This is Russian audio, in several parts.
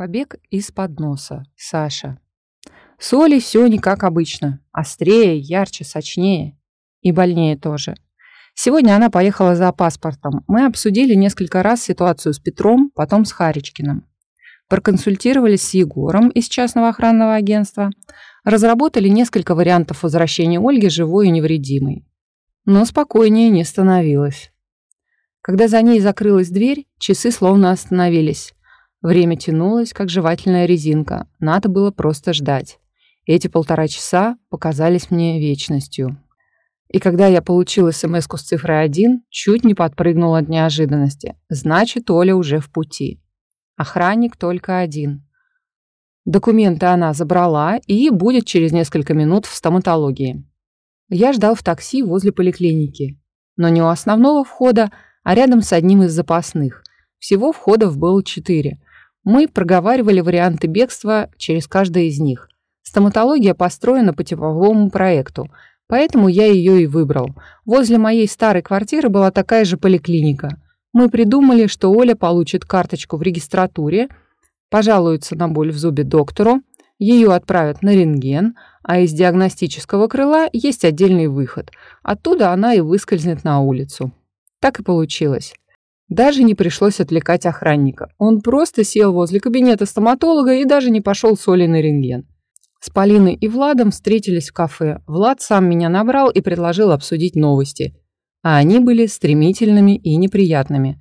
Побег из-под носа. Саша. С Олей все не как обычно. Острее, ярче, сочнее. И больнее тоже. Сегодня она поехала за паспортом. Мы обсудили несколько раз ситуацию с Петром, потом с Харичкиным. Проконсультировались с Егором из частного охранного агентства. Разработали несколько вариантов возвращения Ольги живой и невредимой. Но спокойнее не становилось. Когда за ней закрылась дверь, часы словно остановились. Время тянулось, как жевательная резинка. Надо было просто ждать. Эти полтора часа показались мне вечностью. И когда я получил смс с цифрой 1, чуть не подпрыгнул от неожиданности. Значит, Оля уже в пути. Охранник только один. Документы она забрала и будет через несколько минут в стоматологии. Я ждал в такси возле поликлиники. Но не у основного входа, а рядом с одним из запасных. Всего входов было четыре. Мы проговаривали варианты бегства через каждый из них. Стоматология построена по типовому проекту, поэтому я ее и выбрал. Возле моей старой квартиры была такая же поликлиника. Мы придумали, что Оля получит карточку в регистратуре, пожалуется на боль в зубе доктору, ее отправят на рентген, а из диагностического крыла есть отдельный выход. Оттуда она и выскользнет на улицу. Так и получилось. Даже не пришлось отвлекать охранника. Он просто сел возле кабинета стоматолога и даже не пошел с Олей на рентген. С Полиной и Владом встретились в кафе. Влад сам меня набрал и предложил обсудить новости. А они были стремительными и неприятными.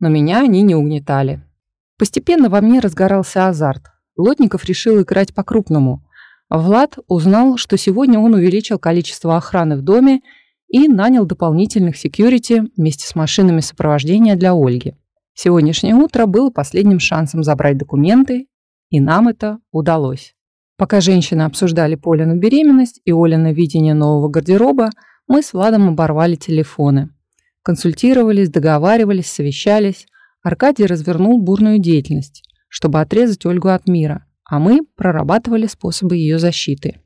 Но меня они не угнетали. Постепенно во мне разгорался азарт. Лотников решил играть по-крупному. Влад узнал, что сегодня он увеличил количество охраны в доме и нанял дополнительных секьюрити вместе с машинами сопровождения для Ольги. Сегодняшнее утро было последним шансом забрать документы, и нам это удалось. Пока женщины обсуждали Полину беременность и Олина видение нового гардероба, мы с Владом оборвали телефоны. Консультировались, договаривались, совещались. Аркадий развернул бурную деятельность, чтобы отрезать Ольгу от мира, а мы прорабатывали способы ее защиты.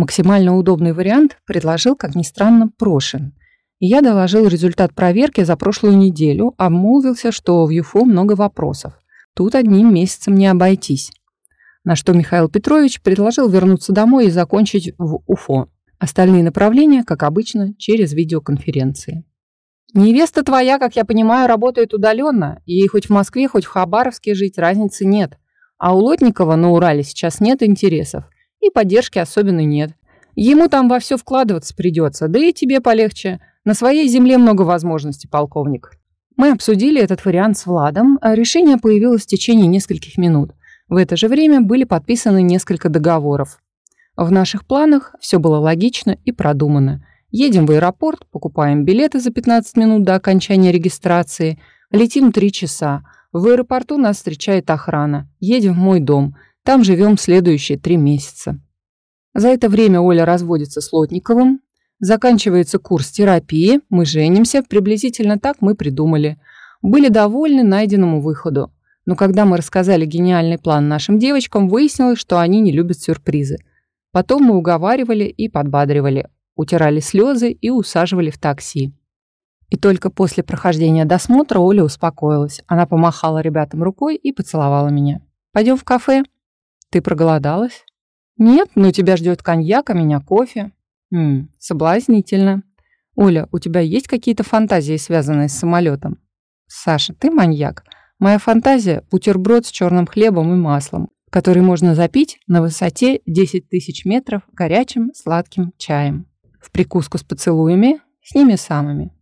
Максимально удобный вариант предложил, как ни странно, Прошин. Я доложил результат проверки за прошлую неделю, обмолвился, что в ЮФО много вопросов. Тут одним месяцем не обойтись. На что Михаил Петрович предложил вернуться домой и закончить в УФО. Остальные направления, как обычно, через видеоконференции. Невеста твоя, как я понимаю, работает удаленно. Ей хоть в Москве, хоть в Хабаровске жить разницы нет. А у Лотникова на Урале сейчас нет интересов и поддержки особенно нет. Ему там во все вкладываться придется, да и тебе полегче. На своей земле много возможностей, полковник. Мы обсудили этот вариант с Владом, а решение появилось в течение нескольких минут. В это же время были подписаны несколько договоров. В наших планах все было логично и продумано. Едем в аэропорт, покупаем билеты за 15 минут до окончания регистрации, летим 3 часа. В аэропорту нас встречает охрана. Едем в мой дом – там живем следующие три месяца. За это время Оля разводится с Лотниковым, заканчивается курс терапии, мы женимся, приблизительно так мы придумали. Были довольны найденному выходу. Но когда мы рассказали гениальный план нашим девочкам, выяснилось, что они не любят сюрпризы. Потом мы уговаривали и подбадривали, утирали слезы и усаживали в такси. И только после прохождения досмотра Оля успокоилась. Она помахала ребятам рукой и поцеловала меня. «Пойдем в кафе?» Ты проголодалась? Нет, но тебя ждет коньяк, а меня кофе. Ммм, соблазнительно. Оля, у тебя есть какие-то фантазии, связанные с самолетом? Саша, ты маньяк. Моя фантазия – бутерброд с черным хлебом и маслом, который можно запить на высоте 10 тысяч метров горячим сладким чаем. В прикуску с поцелуями, с ними самыми.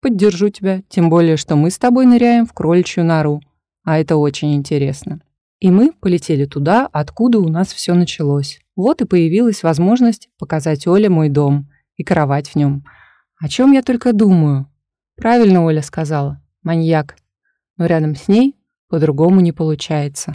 Поддержу тебя, тем более, что мы с тобой ныряем в кроличью нору, а это очень интересно. И мы полетели туда, откуда у нас все началось. Вот и появилась возможность показать Оле мой дом и кровать в нем. О чем я только думаю. Правильно Оля сказала. Маньяк. Но рядом с ней по-другому не получается.